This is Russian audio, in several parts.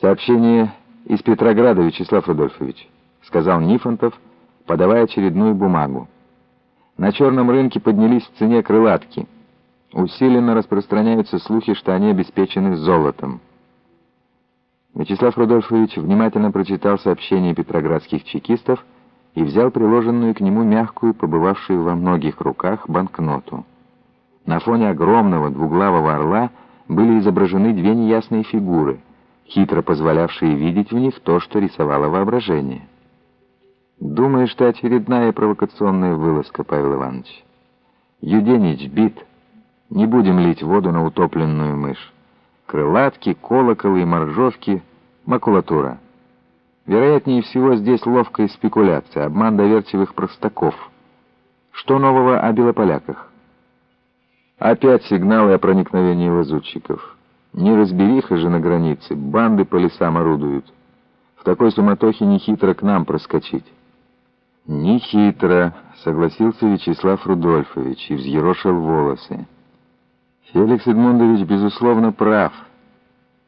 «Сообщение из Петрограда, Вячеслав Рудольфович», — сказал Нифонтов, подавая очередную бумагу. На черном рынке поднялись в цене крылатки. Усиленно распространяются слухи, что они обеспечены золотом. Вячеслав Рудольфович внимательно прочитал сообщение петроградских чекистов и взял приложенную к нему мягкую, побывавшую во многих руках, банкноту. На фоне огромного двуглавого орла были изображены две неясные фигуры, хитро позволявшие видеть в них то, что рисовало воображение. «Думаешь, что очередная провокационная вылазка, Павел Иванович? Юденич бит. Не будем лить воду на утопленную мышь. Крылатки, колоколы и моржовки — макулатура. Вероятнее всего, здесь ловкая спекуляция, обман доверчивых простаков. Что нового о белополяках?» Опять сигналы о проникновении лазутчиков. Неразбериха же на границе, банды по лесам орудуют. В такой суматохе нехитро к нам проскочить. «Нехитро», — согласился Вячеслав Рудольфович и взъерошил волосы. «Феликс Эдмундович, безусловно, прав.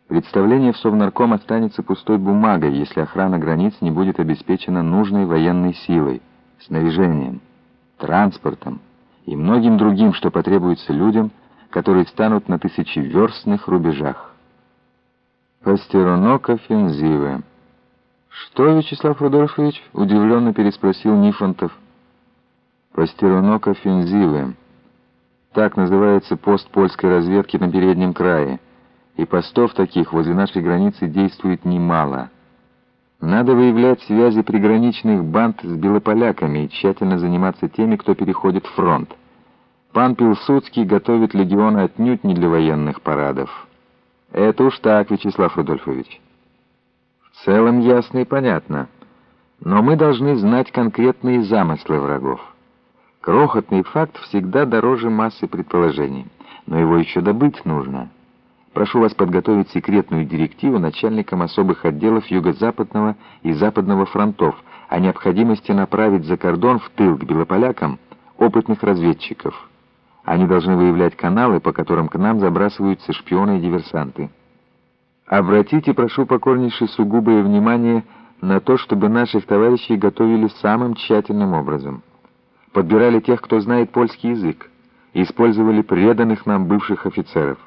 Представление в Совнарком останется пустой бумагой, если охрана границ не будет обеспечена нужной военной силой, снаряжением, транспортом, и многим другим, что потребуется людям, которые станут на тысячеверстных рубежах. Пастеронок офензивы. «Что, Вячеслав Рудольфович?» — удивленно переспросил Нифонтов. «Пастеронок офензивы. Так называется пост польской разведки на переднем крае. И постов таких возле нашей границы действует немало». Надо выявлять связи приграничных банд с белополяками и тщательно заниматься теми, кто переходит фронт. Пан Пилсудский готовит легионы отнюдь не для военных парадов. Это уж так, Вячеслав Рудольфович. В целом ясно и понятно. Но мы должны знать конкретные замыслы врагов. Крохотный факт всегда дороже массы предположений, но его еще добыть нужно. Прошу вас подготовить секретную директиву начальникам особых отделов Юго-Западного и Западного фронтов о необходимости направить за кордон в тыл к белополякам опытных разведчиков. Они должны выявлять каналы, по которым к нам забрасываются шпионы и диверсанты. Обратите, прошу покорнейше, сугубое внимание на то, чтобы наших товарищей готовили самым тщательным образом. Подбирали тех, кто знает польский язык, использовали преданных нам бывших офицеров.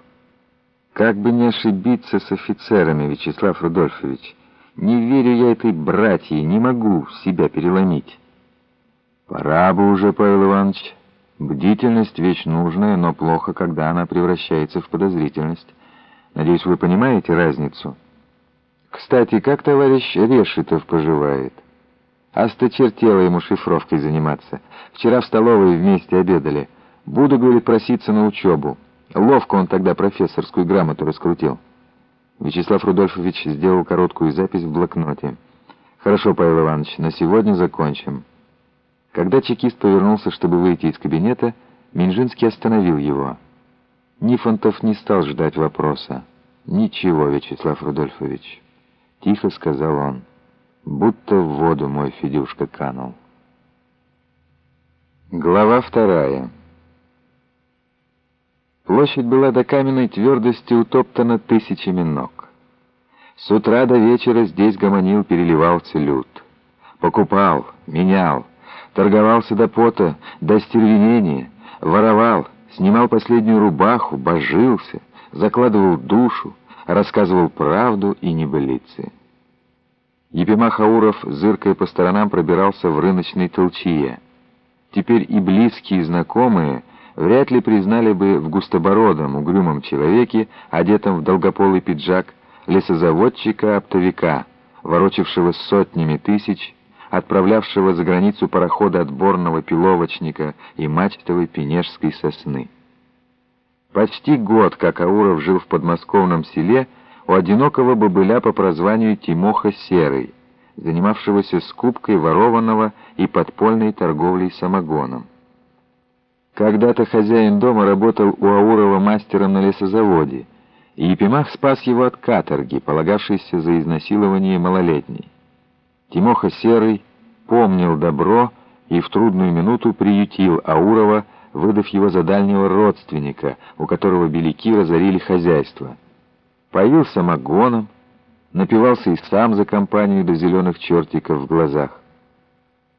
Как бы не ошибиться с офицерами, Вячеслав Рудольфович. Не верю я этой братье, не могу себя переломить. Пора бы уже, Павел Иванович. Бдительность — вещь нужная, но плохо, когда она превращается в подозрительность. Надеюсь, вы понимаете разницу? Кстати, как товарищ Решетов поживает? Осточертело ему шифровкой заниматься. Вчера в столовой вместе обедали. Буду, говорит, проситься на учебу. Ловко он тогда профессорскую грамоту раскрутил. Вячеслав Рудольфович сделал короткую запись в блокноте. «Хорошо, Павел Иванович, на сегодня закончим». Когда чекист повернулся, чтобы выйти из кабинета, Минжинский остановил его. Нифонтов не стал ждать вопроса. «Ничего, Вячеслав Рудольфович», — тихо сказал он, — «будто в воду мой Федюшка канул». Глава вторая. Площадь была до каменной твердости утоптана тысячами ног. С утра до вечера здесь гомонил, переливался люд. Покупал, менял, торговался до пота, до стервенения, воровал, снимал последнюю рубаху, божился, закладывал душу, рассказывал правду и небылицы. Епимах Ауров, зыркая по сторонам, пробирался в рыночной толчье. Теперь и близкие и знакомые вряд ли признали бы в густобородом, угрюмом человеке, одетом в долгополый пиджак, лесозаводчика-оптовика, ворочавшего сотнями тысяч, отправлявшего за границу парохода отборного пиловочника и мачтовой пенежской сосны. Почти год, как Ауров жил в подмосковном селе, у одинокого бобыля по прозванию Тимоха Серый, занимавшегося скупкой ворованного и подпольной торговлей самогоном. Когда-то хозяин дома работал у Аурова мастером на лесозаводе, и Епимах спас его от каторги, полагавшейся за изнасилование малолетней. Тимоха Серый помнил добро и в трудную минуту приютил Аурова, выдав его за дальнего родственника, у которого беляки разорили хозяйство. Поил самогоном, напивался и сам за компанию до зеленых чертиков в глазах.